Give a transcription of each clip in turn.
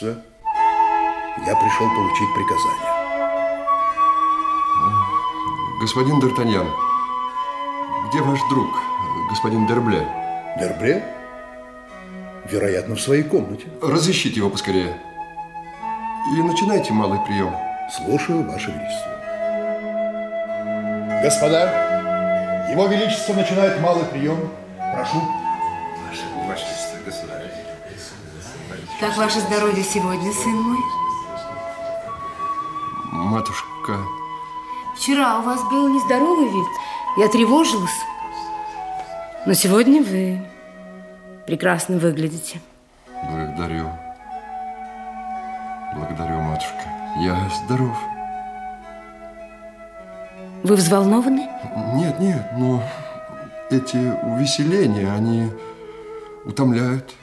Величество, я пришел получить приказание. Господин Д'Артаньян, где ваш друг, господин Дербле? Дербле? Вероятно, в своей комнате. Разыщите его поскорее. И начинайте малый прием. Слушаю, Ваше Величество. Господа, Его Величество начинает малый прием. Прошу. Как ваше здоровье сегодня, сын мой? Матушка... Вчера у вас был нездоровый вид. Я тревожилась. Но сегодня вы прекрасно выглядите. Благодарю. Благодарю, матушка. Я здоров. Вы взволнованы? Нет, нет, но эти увеселения, они утомляют.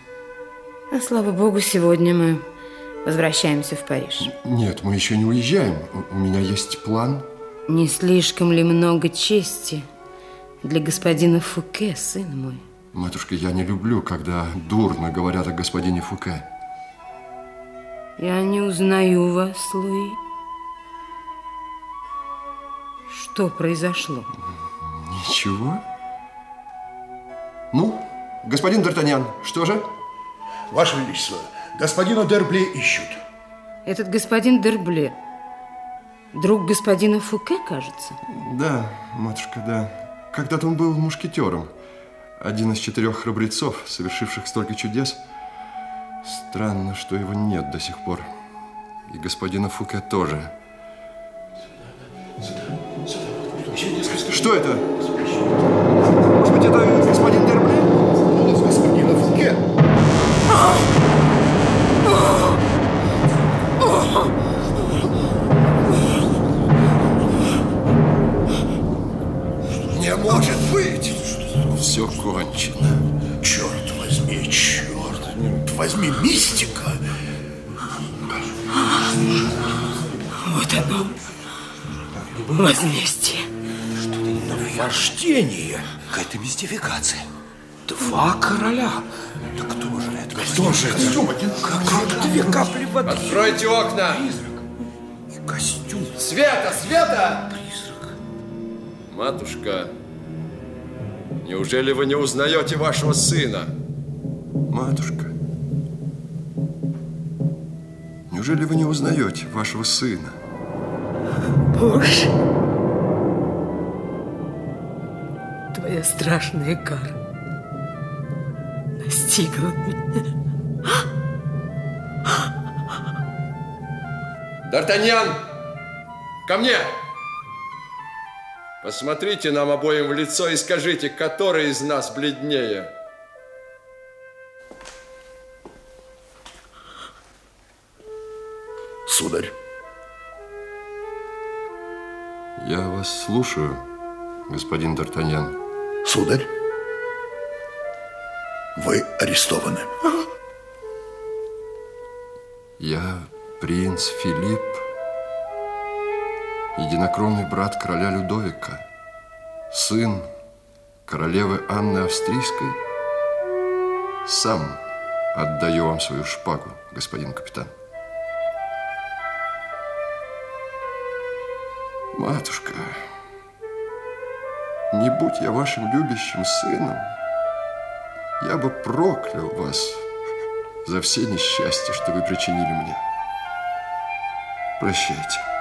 А слава богу, сегодня мы возвращаемся в Париж. Нет, мы еще не уезжаем. У меня есть план. Не слишком ли много чести для господина Фуке, сын мой? Матушка, я не люблю, когда дурно говорят о господине Фуке. Я не узнаю вас, Луи. Что произошло? Ничего. Ну, господин Д'Артаньян, что же? Ваше Величество, господина Дербле ищут. Этот господин Дербле, друг господина Фуке, кажется? Да, матушка, да. Когда-то он был мушкетером. Один из четырех храбрецов, совершивших столько чудес. Странно, что его нет до сих пор. И господина Фуке тоже. Что это? Быть! Все кончено. Черт возьми, черт возьми, мистика. Вот оно. Возмездие. Наваждение. Какая-то мистификация. Два короля. Да кто же это? Кто же это? Как две капли воды. Откройте окна! И костюм. Света, Света! Матушка, неужели вы не узнаете вашего сына? Матушка, неужели вы не узнаете вашего сына? Боже, твоя страшная кара настигла меня. Д'Артаньян, ко мне! Посмотрите нам обоим в лицо и скажите, который из нас бледнее. Сударь, Я вас слушаю, господин Д'Артаньян. сударь, вы арестованы. Я принц Филипп, единокровный брат короля Людовика, сын королевы Анны Австрийской. Сам отдаю вам свою шпагу, господин капитан. Матушка, не будь я вашим любящим сыном, я бы проклял вас за все несчастья, что вы причинили мне. Прощайте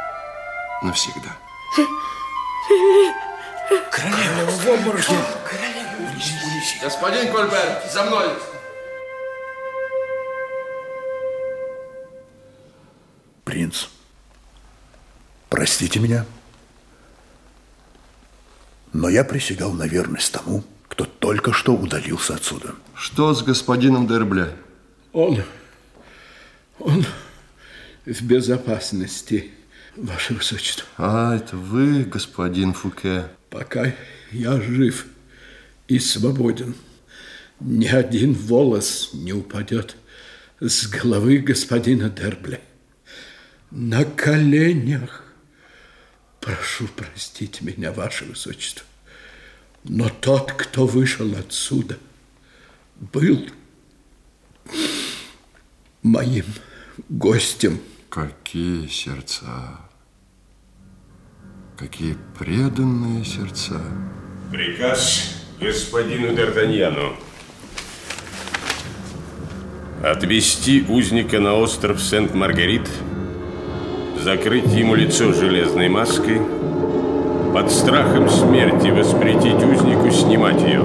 навсегда. Королева в обмороке. Господин Кольбер, за мной! Принц, простите меня, но я присягал на верность тому, кто только что удалился отсюда. Что с господином Дербле? Он, он в безопасности, Ваше Высочество. А, это вы, господин Фуке. Пока я жив и свободен, ни один волос не упадет с головы господина Дербля. На коленях прошу простить меня, Ваше Высочество. Но тот, кто вышел отсюда, был моим гостем. Какие сердца! Какие преданные сердца! Приказ господину Д'Артаньяну. Отвести узника на остров Сент-Маргарит, закрыть ему лицо железной маской, под страхом смерти воспретить узнику снимать ее.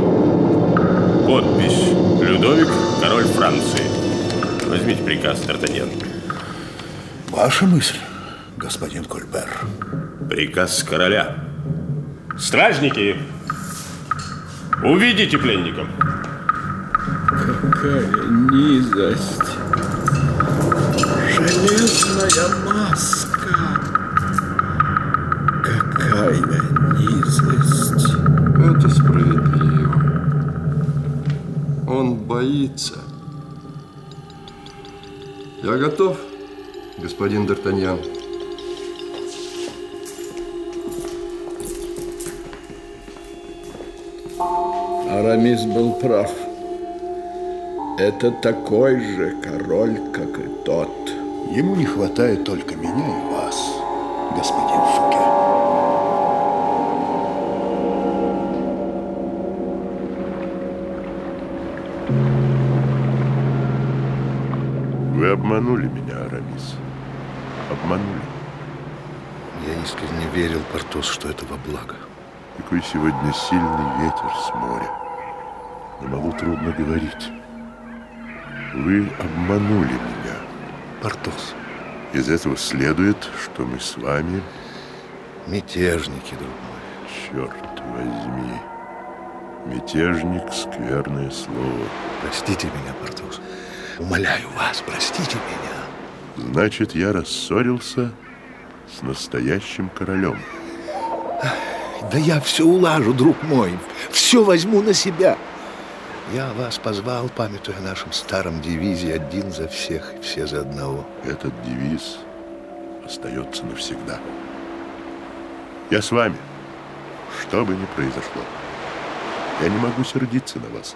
Подпись Людовик, король Франции. Возьмите приказ, Д'Артаньян. Ваша мысль, господин Кольбер. Приказ короля. Стражники, уведите пленников. Какая низость! Железная маска! Какая низость! Это справедливо. Он боится. Я готов, господин Д'Артаньян. Арамис был прав. Это такой же король, как и тот. Ему не хватает только меня и вас, господин Фуке. Вы обманули меня, Арамис. Обманули. Я искренне верил, Портос, что это во благо. Какой сегодня сильный ветер с моря. На малу трудно говорить. Вы обманули меня. Портос, Из этого следует, что мы с вами, мятежники, друг мой. черт возьми, мятежник — скверное слово. Простите меня, Портос. Умоляю вас, простите меня. Значит, я рассорился с настоящим королем. Да я все улажу, друг мой. Все возьму на себя. Я вас позвал, памятуя о нашем старом девизе «Один за всех и все за одного». Этот девиз остается навсегда. Я с вами, что бы ни произошло. Я не могу сердиться на вас.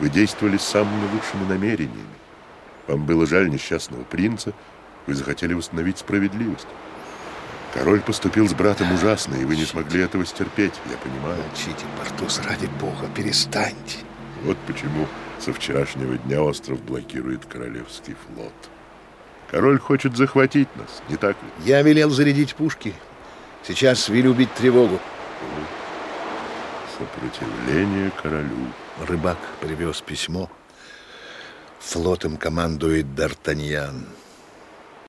Вы действовали с самыми лучшими намерениями. Вам было жаль несчастного принца, вы захотели восстановить справедливость. Король поступил с братом ужасно, и вы не смогли этого стерпеть, я понимаю. Молчите, Портос, ради бога, перестаньте. Вот почему со вчерашнего дня остров блокирует Королевский флот. Король хочет захватить нас, не так ли? Я велел зарядить пушки. Сейчас велю бить тревогу. Сопротивление королю. Рыбак привез письмо. Флотом командует Д'Артаньян.